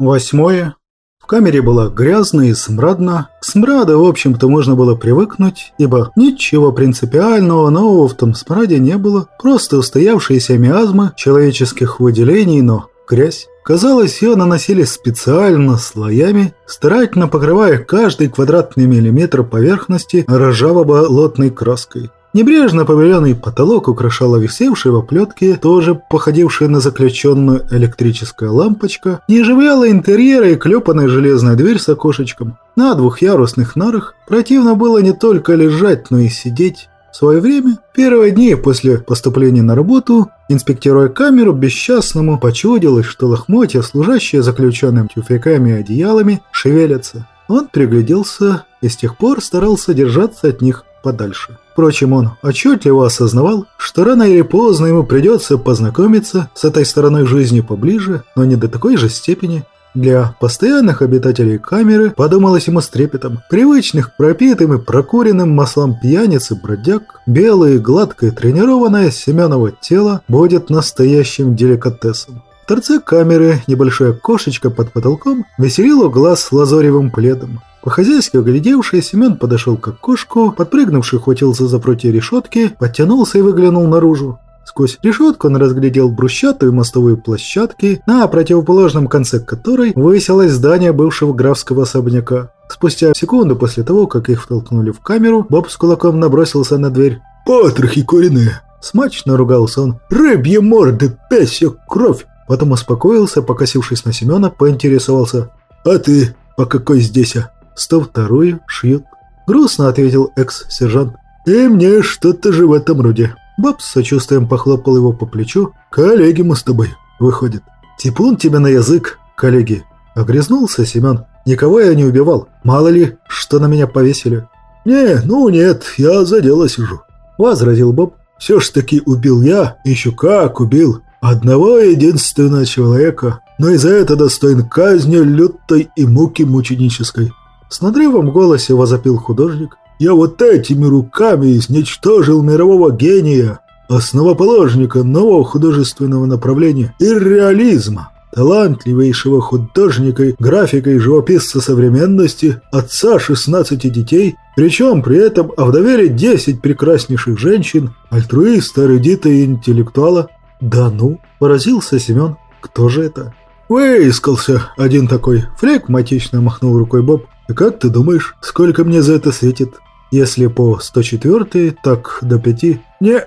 Восьмое. В камере было грязно и смрадно. К смраду, в общем-то, можно было привыкнуть, ибо ничего принципиального нового в том смраде не было. Просто устоявшиеся миазмы человеческих выделений, но грязь. Казалось, ее наносили специально слоями, старательно покрывая каждый квадратный миллиметр поверхности ржаво-болотной краской. Небрежно побеленный потолок украшала висевшая в оплетке, тоже походившая на заключенную электрическая лампочка, не оживляла интерьера и клепанная железная дверь с окошечком. На двухъярусных нарах противно было не только лежать, но и сидеть. В свое время, первые дни после поступления на работу, инспектируя камеру, бесчастному почудилось, что лохмотья, служащие заключенным тюфяками и одеялами, шевелятся. Он пригляделся и с тех пор старался держаться от них подальше. Впрочем, он отчетливо осознавал, что рано или поздно ему придется познакомиться с этой стороной жизни поближе, но не до такой же степени. Для постоянных обитателей камеры подумалось ему с трепетом. Привычных пропитым и прокуренным маслом пьяниц и бродяг, белое, гладкое, тренированное Семеново тело будет настоящим деликатесом. В торце камеры небольшое окошечко под потолком веселило глаз лазоревым пледом. По-хозяйски оглядевший, Семен подошел к окошку, подпрыгнувший хватился за прутья решетки, подтянулся и выглянул наружу. Сквозь решетку он разглядел брусчатую мостовую площадки, на противоположном конце которой высилось здание бывшего графского особняка. Спустя секунду после того, как их втолкнули в камеру, Боб с кулаком набросился на дверь. «Патрохи куриные!» Смачно ругался он. «Рыбья морды, песья кровь!» Потом успокоился, покосившись на Семена, поинтересовался. «А ты по какой здесь, а?» Сто вторую шьют. Грустно ответил экс-сержант. И мне что-то же в этом роде. Баб с сочувствием похлопал его по плечу. Коллеги мы с тобой, выходит. Типун тебе на язык, коллеги. Огрызнулся Семен. Никого я не убивал. Мало ли, что на меня повесили. «Не, ну нет, я за дело сижу», — возразил Боб. «Все ж таки убил я, еще как убил. Одного единственного человека, но и за это достоин казни лютой и муки мученической. С надрывом голосе возопил художник. «Я вот этими руками изничтожил мирового гения, основоположника нового художественного направления и реализма, талантливейшего художника, графика и живописца современности, отца 16 детей, причем при этом овдовели 10 прекраснейших женщин, альтруиста, эрудита и интеллектуала». «Да ну!» – поразился Семен. «Кто же это?» «Выискался один такой», – флегматично махнул рукой Боб. Как ты думаешь, сколько мне за это светит? Если по 104, так до 5. Не,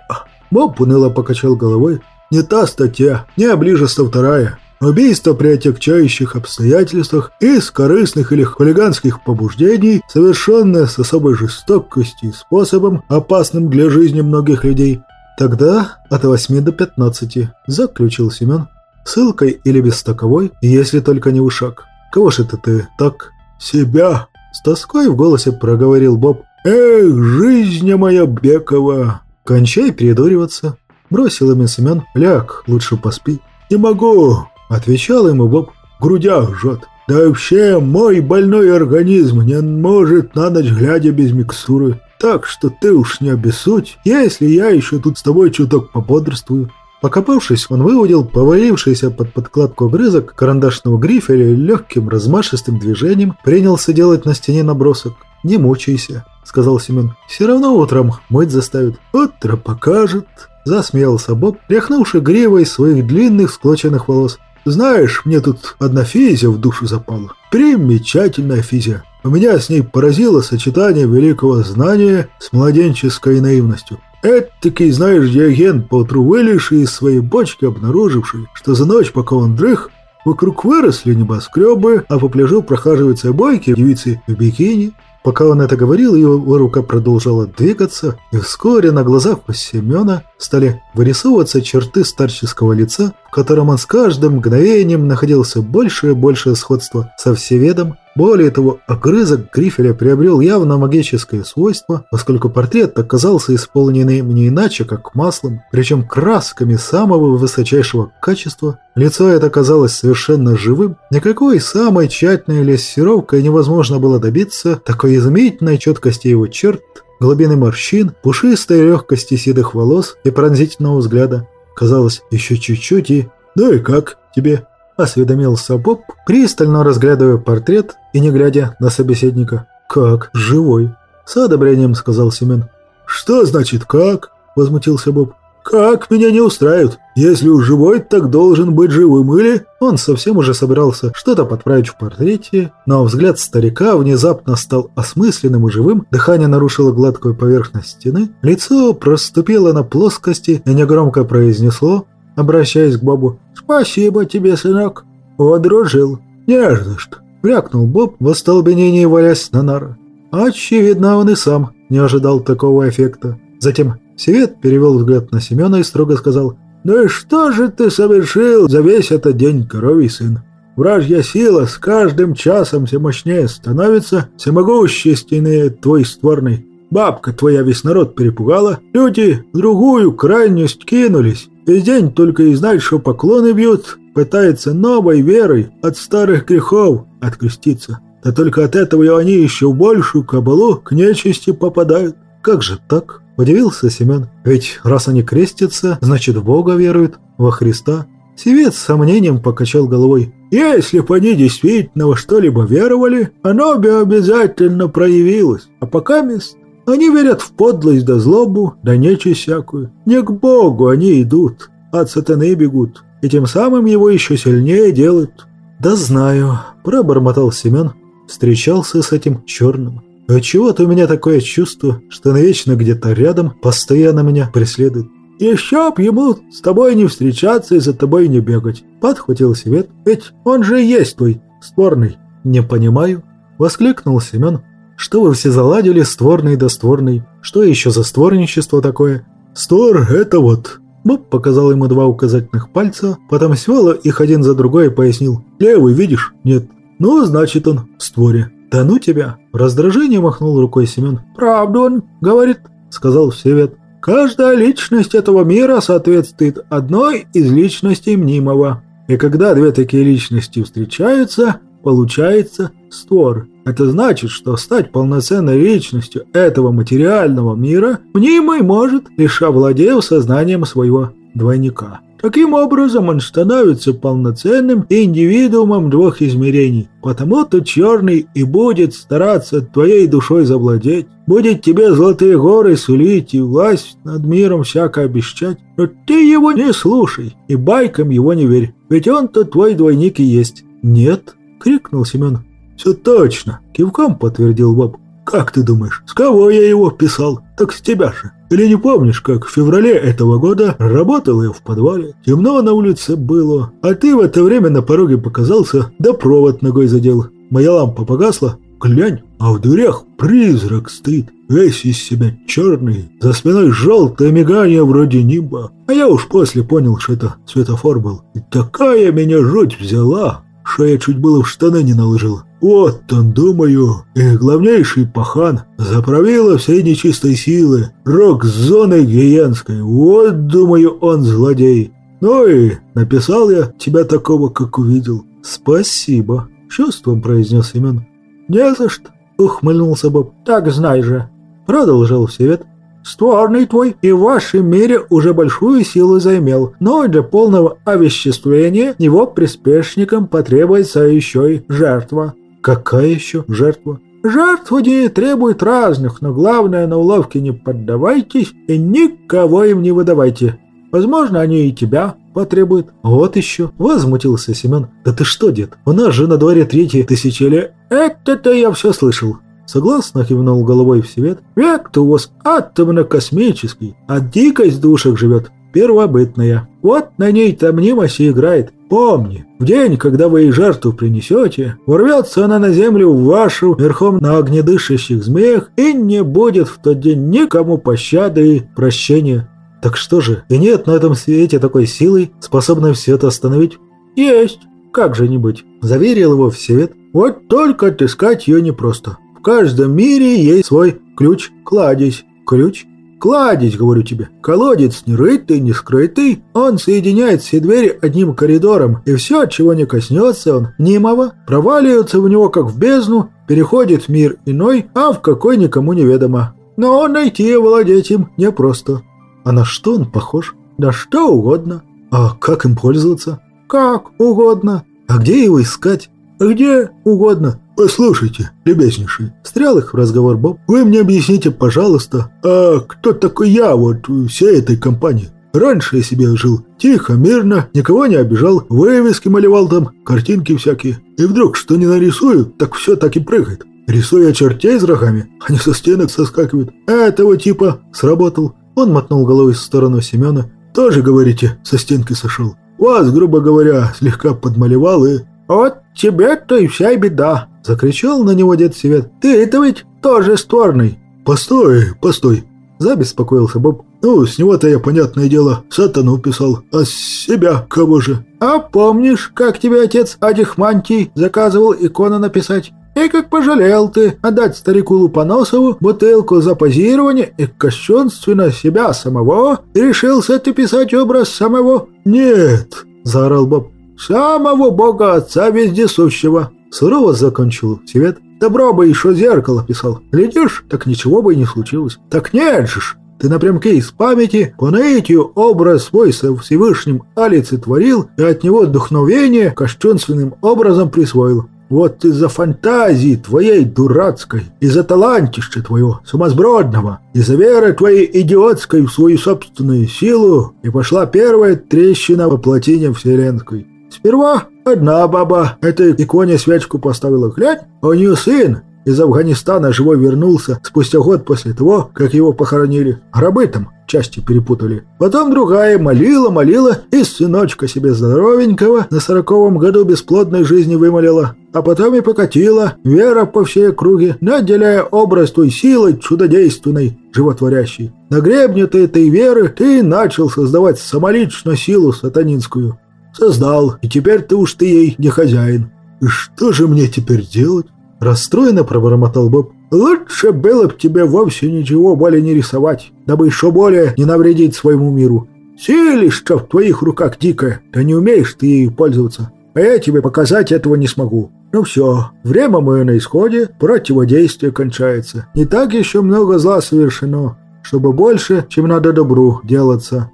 Боб уныло покачал головой. Не та статья, не ближе 102. Убийство при отягчающих обстоятельствах из корыстных или хулиганских побуждений, совершенное с особой жестокостью и способом, опасным для жизни многих людей. Тогда от 8 до 15, заключил Семен. Ссылкой или без таковой, если только не ушак. Кого же это ты так себя!» С тоской в голосе проговорил Боб. «Эх, жизнь моя Бекова!» «Кончай передуриваться!» Бросил ему Семен. «Ляг, лучше поспи». «Не могу!» Отвечал ему Боб. «Грудя жжет. Да вообще мой больной организм не может на ночь глядя без микстуры. Так что ты уж не обессудь, если я еще тут с тобой чуток пободрствую». Покопавшись, он выудил повалившийся под подкладку огрызок карандашного грифеля и легким размашистым движением принялся делать на стене набросок. «Не мучайся», — сказал Семен. «Все равно утром мыть заставят». «Утро покажет», — засмеялся Боб, тряхнувший гривой своих длинных склоченных волос. «Знаешь, мне тут одна физия в душу запала. Примечательная физия. У меня с ней поразило сочетание великого знания с младенческой наивностью. Этакий, знаешь, диаген, поутру вылезший из своей бочки, обнаруживший, что за ночь, пока он дрых, вокруг выросли небоскребы, а по пляжу прохаживаются бойки девицы в бикини. Пока он это говорил, его рука продолжала двигаться, и вскоре на глазах у Семена стали вырисовываться черты старческого лица, в котором он с каждым мгновением находился больше и больше сходства со всеведом. Более того, огрызок грифеля приобрел явно магическое свойство, поскольку портрет оказался исполненным не иначе, как маслом, причем красками самого высочайшего качества. Лицо это казалось совершенно живым, никакой самой тщательной лессировкой невозможно было добиться такой изумительной четкости его черт, глубины морщин, пушистой легкости седых волос и пронзительного взгляда. Казалось, еще чуть-чуть и... «Ну и как тебе?» – осведомился Боб, пристально разглядывая портрет и не глядя на собеседника. «Как? Живой?» – с одобрением сказал Семен. «Что значит «как»?» – возмутился Боб. «Как меня не устраивает? Если уж живой, так должен быть живым, или...» Он совсем уже собирался что-то подправить в портрете, но взгляд старика внезапно стал осмысленным и живым, дыхание нарушило гладкую поверхность стены, лицо проступило на плоскости и негромко произнесло, обращаясь к Бобу, «Спасибо тебе, сынок, одружил». «Не за что», — врякнул Боб в остолбенении, валясь на нары. Очевидно, он и сам не ожидал такого эффекта. Затем Свет перевел взгляд на Семена и строго сказал, «Ну и что же ты совершил за весь этот день, коровий сын? Вражья сила с каждым часом все мощнее становится, всемогущественнее твой створный. Бабка твоя весь народ перепугала, люди другую крайность кинулись. Весь день только и знают, что поклоны бьют, пытается новой верой от старых грехов откреститься. Да только от этого и они еще в большую кабалу к нечисти попадают. Как же так? Удивился Семен. Ведь раз они крестятся, значит в Бога веруют, во Христа. Севец с сомнением покачал головой. «Если бы они действительно во что-либо веровали, оно бы обязательно проявилось. А пока мест они верят в подлость да злобу, да нечисть всякую. Не к Богу они идут, от сатаны бегут, и тем самым его еще сильнее делают». «Да знаю», – пробормотал Семен. Встречался с этим черным. А чего-то у меня такое чувство, что он вечно где-то рядом, постоянно меня преследует. «Еще б ему с тобой не встречаться и за тобой не бегать», — подхватил Свет. «Ведь он же есть твой, створный». «Не понимаю», — воскликнул Семен. «Что вы все заладили, створный да створный? Что еще за створничество такое?» «Стор — это вот...» Боб показал ему два указательных пальца, потом свел их один за другой и пояснил. «Левый видишь? Нет. Ну, значит он в створе». «Да ну тебя!» – раздражение махнул рукой Семен. «Правду он говорит», – сказал Всевет. «Каждая личность этого мира соответствует одной из личностей мнимого. И когда две такие личности встречаются, получается створ. Это значит, что стать полноценной личностью этого материального мира мнимый может, лишь овладев сознанием своего двойника». Таким образом, он становится полноценным индивидуумом двух измерений. Потому-то черный и будет стараться твоей душой завладеть, будет тебе золотые горы сулить и власть над миром всяко обещать. Но ты его не слушай и байкам его не верь, ведь он-то твой двойник и есть. «Нет!» — крикнул Семен. «Все точно!» — кивком подтвердил Боб. «Как ты думаешь, с кого я его писал? Так с тебя же!» Или не помнишь, как в феврале этого года работал я в подвале? Темно на улице было, а ты в это время на пороге показался, да провод ногой задел. Моя лампа погасла, глянь, а в дверях призрак стоит, весь из себя черный, за спиной желтое мигание вроде нимба. А я уж после понял, что это светофор был. И такая меня жуть взяла, что я чуть было в штаны не наложил. Вот он, думаю, их главнейший пахан заправила всей нечистой силы, рок с зоной гиенской. Вот, думаю, он злодей. Ну и написал я тебя такого, как увидел. Спасибо, чувством произнес Семен. Не за что, ухмыльнулся Боб. Так знай же, продолжал Севет. Створный твой и в вашем мире уже большую силу займел, но для полного овеществления его приспешникам потребуется еще и жертва. Какая еще жертва? Жертву не требует разных, но главное на уловки не поддавайтесь и никого им не выдавайте. Возможно, они и тебя потребуют. Вот еще, возмутился Семен. Да ты что, дед, у нас же на дворе третье тысячелетие. Это-то я все слышал. Согласно кивнул головой в свет. Век-то у вас атомно-космический, а дикость в душах живет первобытная. Вот на ней-то мнимость и играет. Помни, в день, когда вы ей жертву принесете, ворвется она на землю вашу верхом на огнедышащих змеях и не будет в тот день никому пощады и прощения. Так что же, и нет на этом свете такой силы, способной все это остановить? Есть, как же не быть, заверил его Всевет. Вот только отыскать ее непросто. В каждом мире есть свой ключ-кладезь. Ключ Кладезь, говорю тебе. Колодец не рытый, не скрытый. Он соединяет все двери одним коридором, и все, чего не коснется он, немого, проваливается в него, как в бездну, переходит в мир иной, а в какой никому неведомо. Но найти и владеть им непросто. А на что он похож? Да что угодно. А как им пользоваться? Как угодно. А где его искать? Где угодно. Послушайте, любезнейший, встрял их в разговор Боб. Вы мне объясните, пожалуйста, а кто такой я вот всей этой компании? Раньше я себе жил тихо, мирно, никого не обижал, вывески малевал там, картинки всякие. И вдруг что не нарисую, так все так и прыгает. Рисуя чертей с рогами, они со стенок соскакивают. Этого типа сработал. Он мотнул головой в сторону Семена. Тоже, говорите, со стенки сошел. Вас, грубо говоря, слегка подмалевал и... «Вот тебе-то и вся беда!» – закричал на него дед Свет. «Ты это ведь тоже створный!» «Постой, постой!» – забеспокоился Боб. «Ну, с него-то я, понятное дело, сатану писал, а с себя кого же?» «А помнишь, как тебе отец Адихмантий заказывал икону написать?» И как пожалел ты отдать старику Лупоносову бутылку за позирование и кощунственно себя самого, решился ты писать образ самого? Нет, заорал Боб. Самого бога отца вездесущего. Сурово закончил Свет. Добро бы еще зеркало писал. Глядишь, так ничего бы и не случилось. Так нет же ж. Ты напрямки из памяти по наитию образ свой со Всевышним олицетворил и от него вдохновение кощунственным образом присвоил. Вот из-за фантазии твоей дурацкой, из-за талантища твоего сумасбродного, из-за веры твоей идиотской в свою собственную силу и пошла первая трещина воплотения вселенской. Сперва одна баба этой иконе свечку поставила, глянь, у нее сын из Афганистана живой вернулся спустя год после того, как его похоронили. Гробы там части перепутали. Потом другая молила, молила и сыночка себе здоровенького на сороковом году бесплодной жизни вымолила. А потом и покатила вера по всей округе, наделяя образ той силой чудодейственной, животворящей. На гребне ты этой веры ты начал создавать самолично силу сатанинскую. Создал, и теперь ты уж ты ей не хозяин. И что же мне теперь делать? Расстроенно пробормотал Боб. «Лучше было бы тебе вовсе ничего более не рисовать, дабы еще более не навредить своему миру. Силища в твоих руках дикая, да не умеешь ты ею пользоваться. А я тебе показать этого не смогу. Ну все, время мое на исходе, противодействие кончается. Не так еще много зла совершено, чтобы больше, чем надо добру делаться».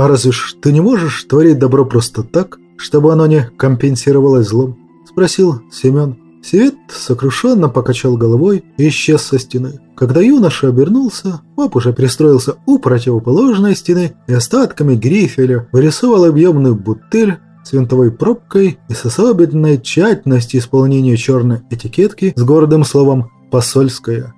«А разве ж ты не можешь творить добро просто так, чтобы оно не компенсировалось злом?» – спросил Семен. Свет сокрушенно покачал головой и исчез со стены. Когда юноша обернулся, Поп уже пристроился у противоположной стены и остатками грифеля вырисовал объемную бутыль с винтовой пробкой и с особенной тщательностью исполнения черной этикетки с гордым словом «посольская».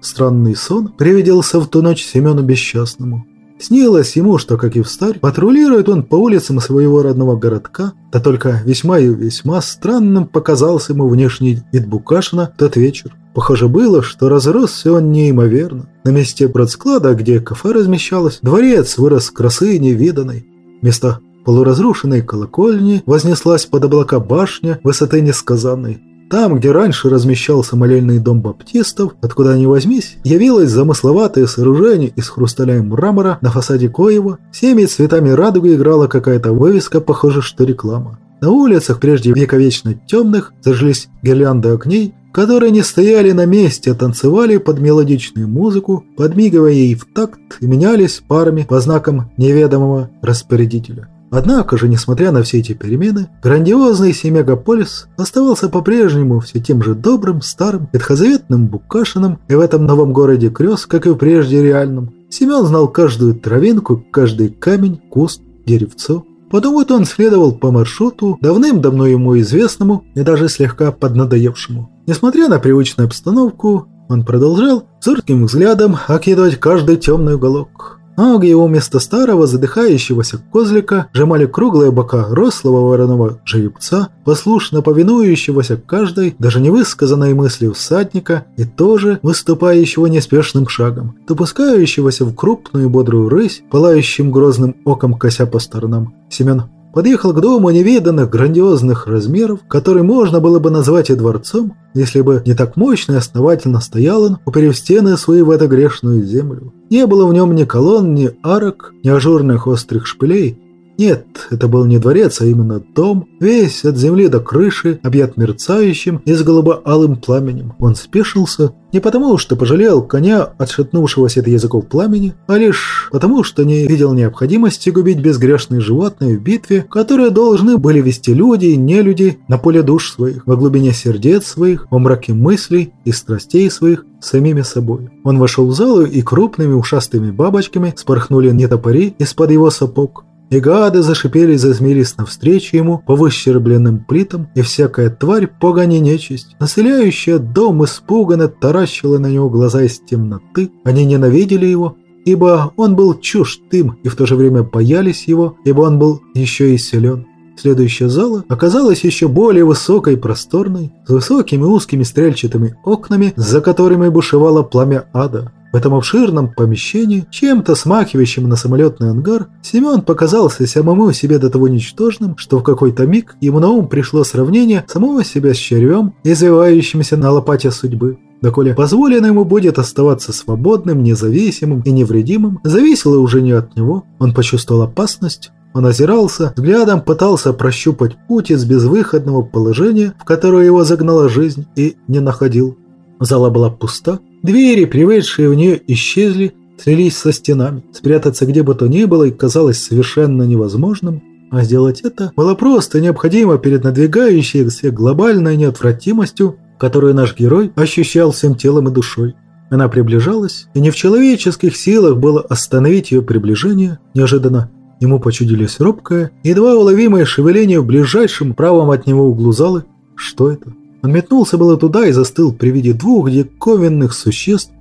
Странный сон привиделся в ту ночь Семену Бесчастному. Снилось ему, что, как и в старь, патрулирует он по улицам своего родного городка, да только весьма и весьма странным показался ему внешний вид Букашина тот вечер. Похоже было, что разросся он неимоверно. На месте бродсклада, где кафе размещалось, дворец вырос красы невиданной. Вместо полуразрушенной колокольни вознеслась под облака башня высоты несказанной. Там, где раньше размещался молельный дом баптистов, откуда ни возьмись, явилось замысловатое сооружение из хрусталя и мрамора на фасаде коего. Всеми цветами радуги играла какая-то вывеска, похоже, что реклама. На улицах, прежде вековечно темных, зажглись гирлянды огней, которые не стояли на месте, а танцевали под мелодичную музыку, подмигивая ей в такт и менялись парами по знакам неведомого распорядителя. Однако же, несмотря на все эти перемены, грандиозный Семегаполис оставался по-прежнему все тем же добрым, старым, ветхозаветным Букашиным, и в этом новом городе Крёс, как и прежде реальном, Семен знал каждую травинку, каждый камень, куст, деревцо. Потому он следовал по маршруту, давным-давно ему известному и даже слегка поднадоевшему. Несмотря на привычную обстановку, он продолжал зорким взглядом окидывать каждый темный уголок. Ноги его вместо старого задыхающегося козлика сжимали круглые бока рослого вороного жеребца, послушно повинующегося каждой, даже невысказанной мысли всадника и тоже выступающего неспешным шагом, допускающегося в крупную бодрую рысь, пылающим грозным оком кося по сторонам. Семен подъехал к дому невиданных грандиозных размеров, который можно было бы назвать и дворцом, если бы не так мощно и основательно стоял он, уперев стены свои в эту грешную землю. Не было в нем ни колонн, ни арок, ни ажурных острых шпилей, Нет, это был не дворец, а именно дом, весь от земли до крыши, объят мерцающим и с голубо-алым пламенем. Он спешился не потому, что пожалел коня, отшатнувшегося от языков пламени, а лишь потому, что не видел необходимости губить безгрешные животные в битве, которые должны были вести люди и не люди на поле душ своих, во глубине сердец своих, во мраке мыслей и страстей своих, самими собой. Он вошел в залу, и крупными ушастыми бабочками спорхнули нетопори из-под его сапог и гады зашипели и зазмились навстречу ему по выщербленным плитам, и всякая тварь, погони нечисть, населяющая дом, испуганно таращила на него глаза из темноты. Они ненавидели его, ибо он был чужд им, и в то же время боялись его, ибо он был еще и силен. Следующая зала оказалась еще более высокой и просторной, с высокими узкими стрельчатыми окнами, за которыми бушевало пламя ада. В этом обширном помещении, чем-то смахивающем на самолетный ангар, Семен показался самому себе до того ничтожным, что в какой-то миг ему на ум пришло сравнение самого себя с червем, извивающимся на лопате судьбы. Доколе позволено ему будет оставаться свободным, независимым и невредимым, зависело уже не от него. Он почувствовал опасность, он озирался, взглядом пытался прощупать путь из безвыходного положения, в которое его загнала жизнь, и не находил. Зала была пуста, Двери, приведшие в нее, исчезли, слились со стенами. Спрятаться где бы то ни было и казалось совершенно невозможным. А сделать это было просто необходимо перед надвигающейся глобальной неотвратимостью, которую наш герой ощущал всем телом и душой. Она приближалась, и не в человеческих силах было остановить ее приближение. Неожиданно ему почудились робкое, едва уловимое шевеление в ближайшем правом от него углу залы. Что это? Он метнулся было туда и застыл при виде двух диковинных существ,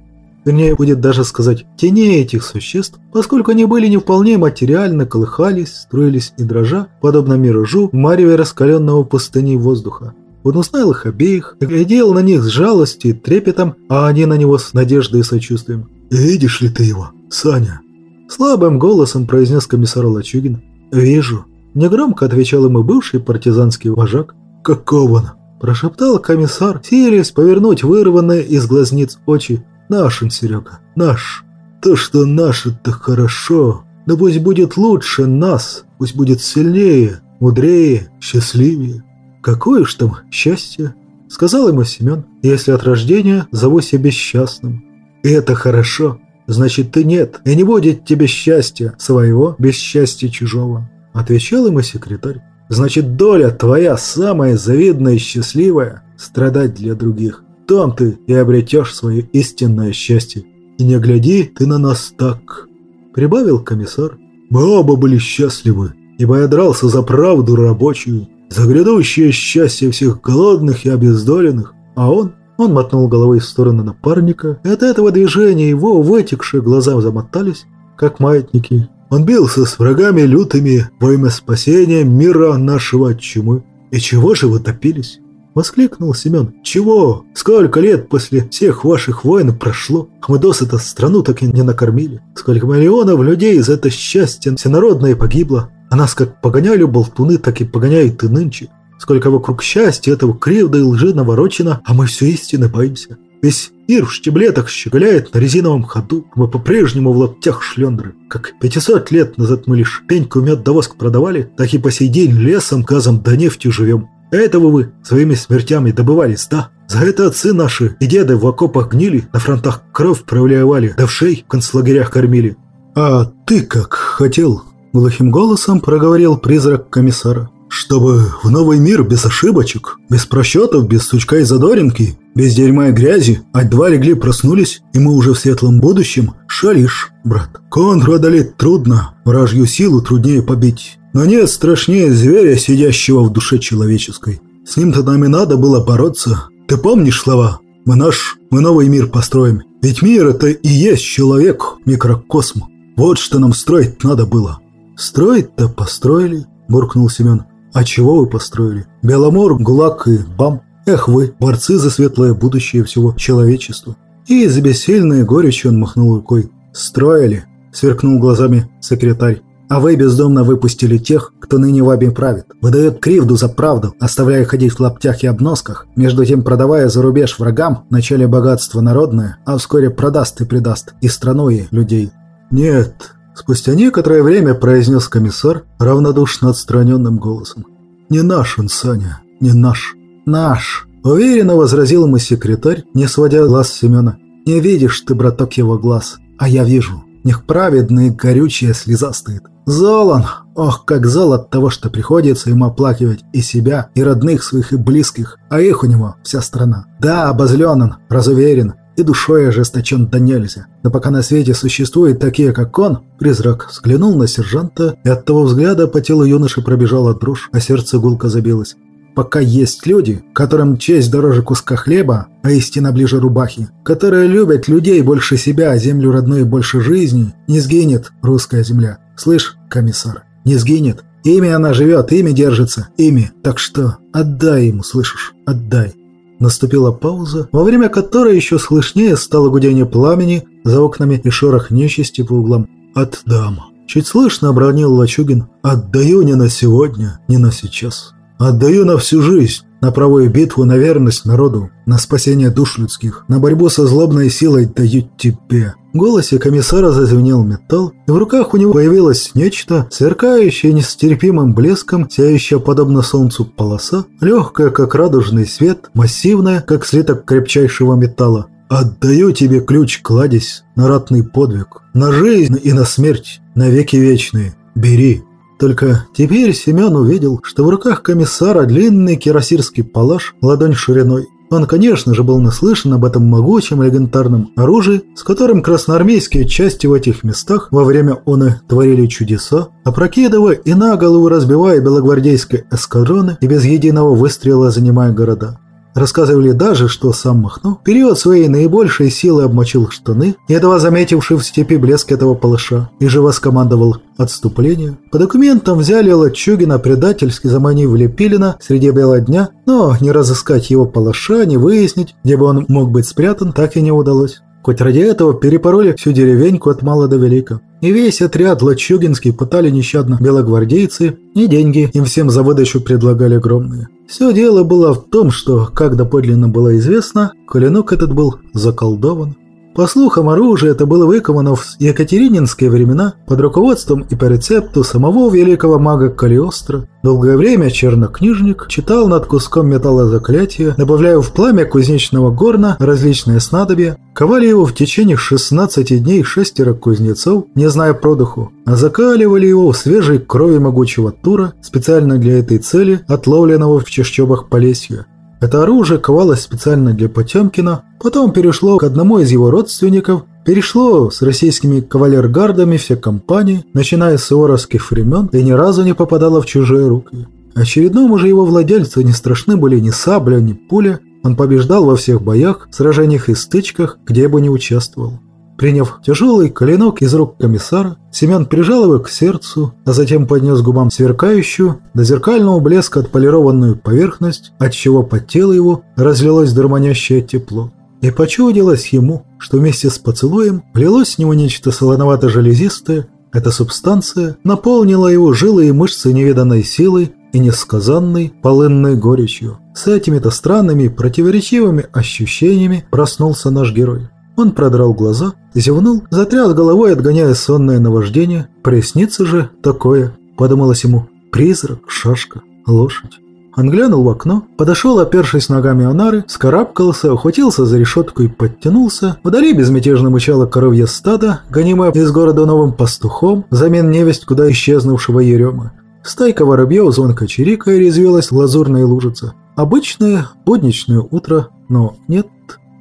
вернее, будет даже сказать, теней этих существ, поскольку они были не вполне материально, колыхались, струились и дрожа, подобно миражу в мареве раскаленного пустыни воздуха. Он узнал их обеих, глядел на них с жалостью и трепетом, а они на него с надеждой и сочувствием. «Видишь ли ты его, Саня?» Слабым голосом произнес комиссар Лачугин. «Вижу». Негромко отвечал ему бывший партизанский вожак. «Какого он?» Прошептал комиссар, силясь повернуть вырванные из глазниц очи. «Наш он, Серега, наш. То, что наш, это хорошо. Но пусть будет лучше нас, пусть будет сильнее, мудрее, счастливее. Какое уж там счастье!» Сказал ему Семен, «если от рождения зову себя счастным». «И это хорошо. Значит, ты нет, и не будет тебе счастья своего без счастья чужого», отвечал ему секретарь. Значит, доля твоя самая завидная и счастливая – страдать для других. Там ты и обретешь свое истинное счастье. И не гляди ты на нас так», – прибавил комиссар. «Мы оба были счастливы, ибо я дрался за правду рабочую, за грядущее счастье всех голодных и обездоленных, а он он мотнул головой в сторону напарника, и от этого движения его вытекшие глаза замотались, как маятники, он бился с врагами лютыми во имя спасения мира нашего от чумы. И чего же вы топились? Воскликнул Семен. «Чего? Сколько лет после всех ваших войн прошло? Мы досыта страну так и не накормили. Сколько миллионов людей за это счастье всенародное погибло. А нас как погоняли болтуны, так и погоняют и нынче. Сколько вокруг счастья этого кривда и лжи наворочено, а мы все истины боимся. Весь мир в штиблетах щеголяет на резиновом ходу. Мы по-прежнему в лаптях шлендры. Как 500 лет назад мы лишь пеньку, мед да воск продавали, так и по сей день лесом, газом да нефтью живем. Этого вы своими смертями добывались, да? За это отцы наши и деды в окопах гнили, на фронтах кровь проливали, да в шей в концлагерях кормили. А ты как хотел? Глухим голосом проговорил призрак комиссара. Чтобы в новый мир без ошибочек, без просчетов, без сучка и задоринки, без дерьма и грязи, а два легли проснулись, и мы уже в светлом будущем, шалишь, брат. Контру одолеть трудно, вражью силу труднее побить. Но нет страшнее зверя, сидящего в душе человеческой. С ним-то нам и надо было бороться. Ты помнишь слова? Мы наш, мы новый мир построим. Ведь мир это и есть человек, микрокосм. Вот что нам строить надо было. Строить-то построили, буркнул Семен. А чего вы построили? Беломор, ГУЛАГ и БАМ. Эх вы, борцы за светлое будущее всего человечества. И за бессильной горечью он махнул рукой. «Строили», — сверкнул глазами секретарь. «А вы бездомно выпустили тех, кто ныне вами правит. Выдает кривду за правду, оставляя ходить в лаптях и обносках, между тем продавая за рубеж врагам вначале богатство народное, а вскоре продаст и предаст и страну, и людей». «Нет», — Спустя некоторое время произнес комиссар равнодушно отстраненным голосом. «Не наш он, Саня, не наш. Наш!» Уверенно возразил ему секретарь, не сводя глаз Семена. «Не видишь ты, браток, его глаз, а я вижу. них праведная горючая слеза стоит. Зол Ох, как зол от того, что приходится ему оплакивать и себя, и родных своих, и близких. А их у него вся страна. Да, обозлен он, разуверен, и душой ожесточен да нельзя. Но пока на свете существуют такие, как он, призрак взглянул на сержанта, и от того взгляда по телу юноши пробежала дрожь, а сердце гулко забилось. Пока есть люди, которым честь дороже куска хлеба, а истина ближе рубахи, которые любят людей больше себя, а землю родную больше жизни, не сгинет русская земля. Слышь, комиссар, не сгинет. Ими она живет, ими держится, ими. Так что отдай ему, слышишь, отдай. Наступила пауза, во время которой еще слышнее стало гудение пламени за окнами и шорох нечисти по углам. «Отдам». Чуть слышно обронил Лачугин. «Отдаю не на сегодня, не на сейчас. Отдаю на всю жизнь, на правую битву, на верность народу, на спасение душ людских, на борьбу со злобной силой даю тебе». В голосе комиссара зазвенел металл, и в руках у него появилось нечто, сверкающее нестерпимым блеском, сияющее подобно солнцу полоса, легкая, как радужный свет, массивная, как слиток крепчайшего металла. «Отдаю тебе ключ, кладезь, на ратный подвиг, на жизнь и на смерть, на веки вечные. Бери». Только теперь Семен увидел, что в руках комиссара длинный кирасирский палаш, ладонь шириной, он, конечно же, был наслышан об этом могучем легендарном оружии, с которым красноармейские части в этих местах во время оны творили чудеса, опрокидывая и на голову разбивая белогвардейские эскадроны и без единого выстрела занимая города. Рассказывали даже, что сам Махно период своей наибольшей силы обмочил штаны, едва заметивший в степи блеск этого палаша, и живо скомандовал отступление. По документам взяли Лачугина предательски заманив Лепилина среди бела дня, но не разыскать его палаша, не выяснить, где бы он мог быть спрятан, так и не удалось. Хоть ради этого перепороли всю деревеньку от мала до велика. И весь отряд Лачугинский пытали нещадно белогвардейцы, и деньги им всем за выдачу предлагали огромные. Все дело было в том, что, как доподлинно было известно, клинок этот был заколдован. По слухам, оружие это было выковано в екатерининские времена под руководством и по рецепту самого великого мага Калиостро. Долгое время чернокнижник читал над куском металла заклятия, добавляя в пламя кузнечного горна различные снадобья, ковали его в течение 16 дней шестеро кузнецов, не зная продуху, а закаливали его в свежей крови могучего тура, специально для этой цели, отловленного в чащобах Полесья. Это оружие ковалось специально для Потемкина, потом перешло к одному из его родственников, перешло с российскими кавалергардами все компании, начиная с суворовских времен, и ни разу не попадало в чужие руки. Очередному же его владельцу не страшны были ни сабля, ни пуля, он побеждал во всех боях, сражениях и стычках, где бы ни участвовал. Приняв тяжелый коленок из рук комиссара, Семен прижал его к сердцу, а затем поднес губам сверкающую, до зеркального блеска отполированную поверхность, отчего по телу его разлилось дурманящее тепло. И почудилось ему, что вместе с поцелуем влилось с него нечто солоновато-железистое, эта субстанция наполнила его жилы и мышцы невиданной силой и несказанной полынной горечью. С этими-то странными противоречивыми ощущениями проснулся наш герой. Он продрал глаза, зевнул, затряс головой, отгоняя сонное наваждение. «Приснится же такое», — подумалось ему. «Призрак, шашка, лошадь». Он глянул в окно, подошел, опершись ногами о нары, скарабкался, ухватился за решетку и подтянулся. Вдали безмятежно мычало коровье стадо, гонимое из города новым пастухом, взамен невесть куда исчезнувшего Еремы. Стайка воробьев звонко чирикая резвилась лазурная лужица. Обычное будничное утро, но нет,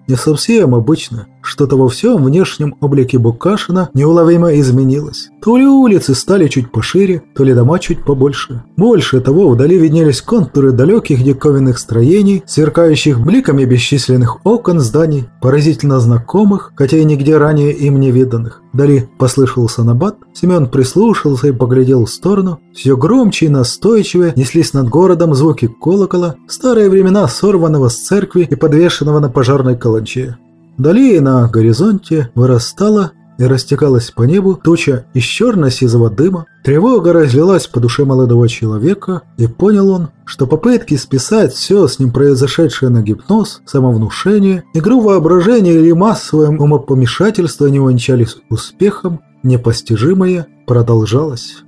не совсем обычное. Что-то во всем внешнем облике Букашина неуловимо изменилось. То ли улицы стали чуть пошире, то ли дома чуть побольше. Больше того, вдали виднелись контуры далеких диковинных строений, сверкающих бликами бесчисленных окон зданий, поразительно знакомых, хотя и нигде ранее им не виданных. Вдали послышался набат, Семен прислушался и поглядел в сторону. Все громче и настойчивее неслись над городом звуки колокола, старые времена сорванного с церкви и подвешенного на пожарной каланче. Вдали на горизонте вырастала и растекалась по небу туча из черно-сизого дыма. Тревога разлилась по душе молодого человека, и понял он, что попытки списать все с ним произошедшее на гипноз, самовнушение, игру воображения или массовое умопомешательство не увенчались успехом, непостижимое продолжалось.